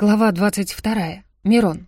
Глава 22. Мирон.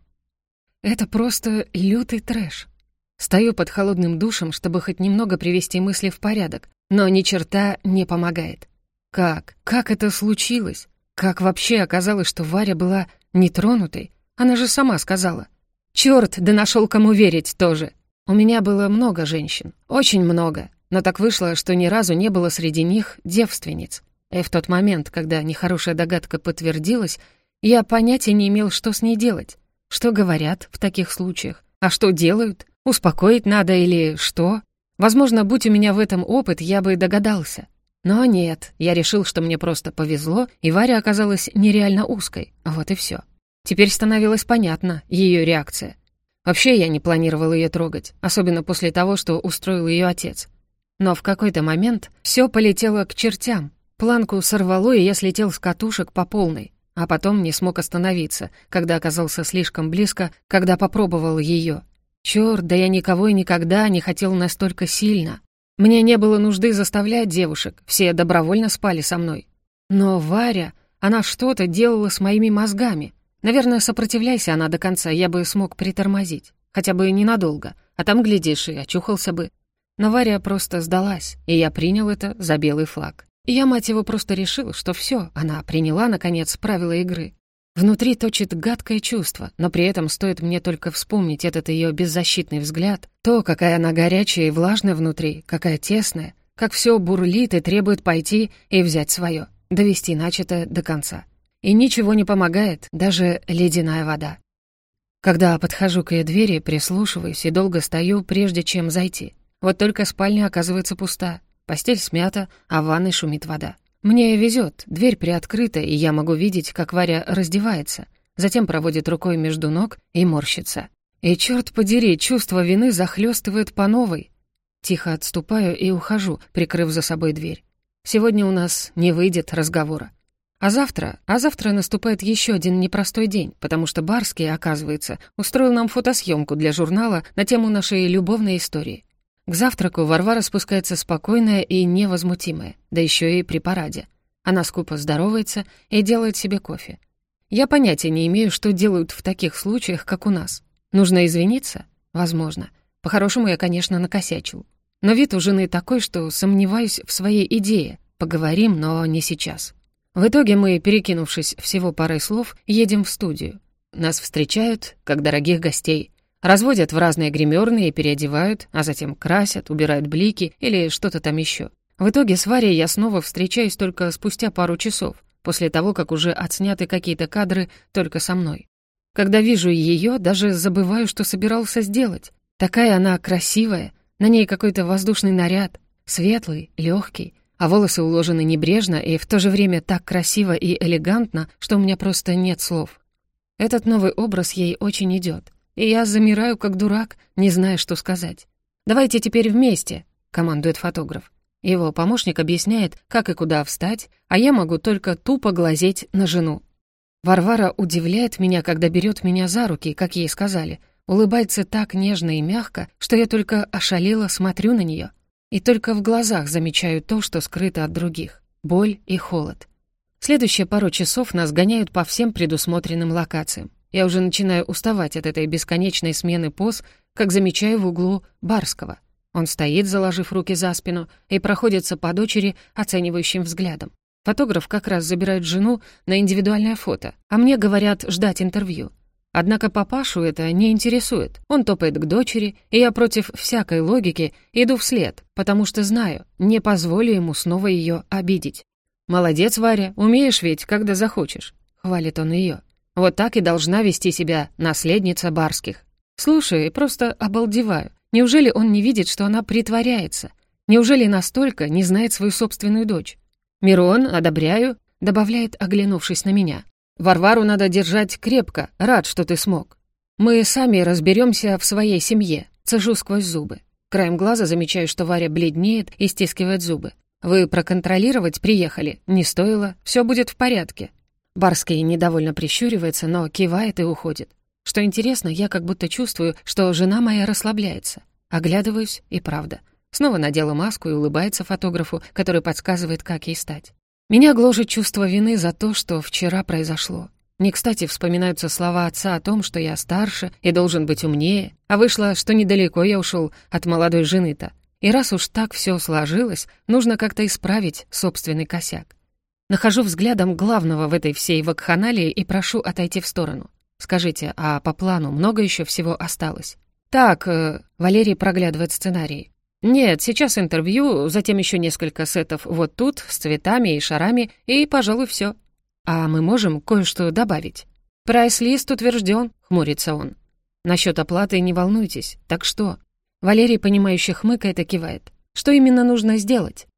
Это просто лютый трэш. Стою под холодным душем, чтобы хоть немного привести мысли в порядок, но ни черта не помогает. Как? Как это случилось? Как вообще оказалось, что Варя была нетронутой? Она же сама сказала. Черт, да нашел кому верить тоже. У меня было много женщин, очень много, но так вышло, что ни разу не было среди них девственниц. И в тот момент, когда нехорошая догадка подтвердилась, я понятия не имел, что с ней делать. Что говорят в таких случаях? А что делают? Успокоить надо или что? Возможно, будь у меня в этом опыт, я бы догадался. Но нет, я решил, что мне просто повезло, и Варя оказалась нереально узкой. Вот и все. Теперь становилось понятно ее реакция. Вообще я не планировал ее трогать, особенно после того, что устроил ее отец. Но в какой-то момент все полетело к чертям. Планку сорвало, и я слетел с катушек по полной а потом не смог остановиться, когда оказался слишком близко, когда попробовал ее. Чёрт, да я никого и никогда не хотел настолько сильно. Мне не было нужды заставлять девушек, все добровольно спали со мной. Но Варя, она что-то делала с моими мозгами. Наверное, сопротивляйся она до конца, я бы смог притормозить. Хотя бы ненадолго, а там, глядишь, и очухался бы. Но Варя просто сдалась, и я принял это за белый флаг. Я, мать его, просто решил, что все, она приняла, наконец, правила игры. Внутри точит гадкое чувство, но при этом стоит мне только вспомнить этот ее беззащитный взгляд, то, какая она горячая и влажная внутри, какая тесная, как все бурлит и требует пойти и взять свое, довести начатое до конца. И ничего не помогает, даже ледяная вода. Когда подхожу к ее двери, прислушиваюсь и долго стою, прежде чем зайти. Вот только спальня оказывается пуста. Постель смята, а в ванной шумит вода. Мне везет, дверь приоткрыта, и я могу видеть, как Варя раздевается, затем проводит рукой между ног и морщится. И черт подери, чувство вины захлестывает по новой. Тихо отступаю и ухожу, прикрыв за собой дверь. Сегодня у нас не выйдет разговора. А завтра, а завтра наступает еще один непростой день, потому что Барский, оказывается, устроил нам фотосъемку для журнала на тему нашей любовной истории. К завтраку Варвара спускается спокойная и невозмутимая, да еще и при параде. Она скупо здоровается и делает себе кофе. Я понятия не имею, что делают в таких случаях, как у нас. Нужно извиниться? Возможно. По-хорошему я, конечно, накосячил. Но вид у жены такой, что сомневаюсь в своей идее. Поговорим, но не сейчас. В итоге мы, перекинувшись всего парой слов, едем в студию. Нас встречают, как дорогих гостей. Разводят в разные гримерные переодевают, а затем красят, убирают блики или что-то там еще. В итоге с Варей я снова встречаюсь только спустя пару часов, после того, как уже отсняты какие-то кадры только со мной. Когда вижу ее, даже забываю, что собирался сделать. Такая она красивая, на ней какой-то воздушный наряд, светлый, легкий, а волосы уложены небрежно и в то же время так красиво и элегантно, что у меня просто нет слов. Этот новый образ ей очень идет и я замираю, как дурак, не зная, что сказать. «Давайте теперь вместе», — командует фотограф. Его помощник объясняет, как и куда встать, а я могу только тупо глазеть на жену. Варвара удивляет меня, когда берет меня за руки, как ей сказали, улыбается так нежно и мягко, что я только ошалела смотрю на нее. И только в глазах замечаю то, что скрыто от других — боль и холод. Следующие пару часов нас гоняют по всем предусмотренным локациям. Я уже начинаю уставать от этой бесконечной смены поз, как замечаю в углу Барского. Он стоит, заложив руки за спину, и проходится по дочери оценивающим взглядом. Фотограф как раз забирает жену на индивидуальное фото, а мне говорят ждать интервью. Однако папашу это не интересует. Он топает к дочери, и я против всякой логики иду вслед, потому что знаю, не позволю ему снова ее обидеть. «Молодец, Варя, умеешь ведь, когда захочешь», — хвалит он ее. Вот так и должна вести себя наследница Барских. Слушай, просто обалдеваю. Неужели он не видит, что она притворяется? Неужели настолько не знает свою собственную дочь? «Мирон, одобряю», — добавляет, оглянувшись на меня. «Варвару надо держать крепко, рад, что ты смог. Мы сами разберемся в своей семье», — цежу сквозь зубы. Краем глаза замечаю, что Варя бледнеет и стискивает зубы. «Вы проконтролировать приехали? Не стоило. Все будет в порядке. Барский недовольно прищуривается, но кивает и уходит. Что интересно, я как будто чувствую, что жена моя расслабляется. Оглядываюсь, и правда. Снова надела маску и улыбается фотографу, который подсказывает, как ей стать. Меня гложет чувство вины за то, что вчера произошло. Не кстати вспоминаются слова отца о том, что я старше и должен быть умнее, а вышло, что недалеко я ушел от молодой жены-то. И раз уж так все сложилось, нужно как-то исправить собственный косяк. Нахожу взглядом главного в этой всей вакханалии и прошу отойти в сторону. Скажите, а по плану много еще всего осталось? Так, э, Валерий проглядывает сценарий. Нет, сейчас интервью, затем еще несколько сетов вот тут, с цветами и шарами, и, пожалуй, все. «А мы можем кое-что добавить?» «Прайс-лист утвержден», — хмурится он. «Насчет оплаты не волнуйтесь. Так что?» Валерий, понимающе хмыкает и кивает. «Что именно нужно сделать?»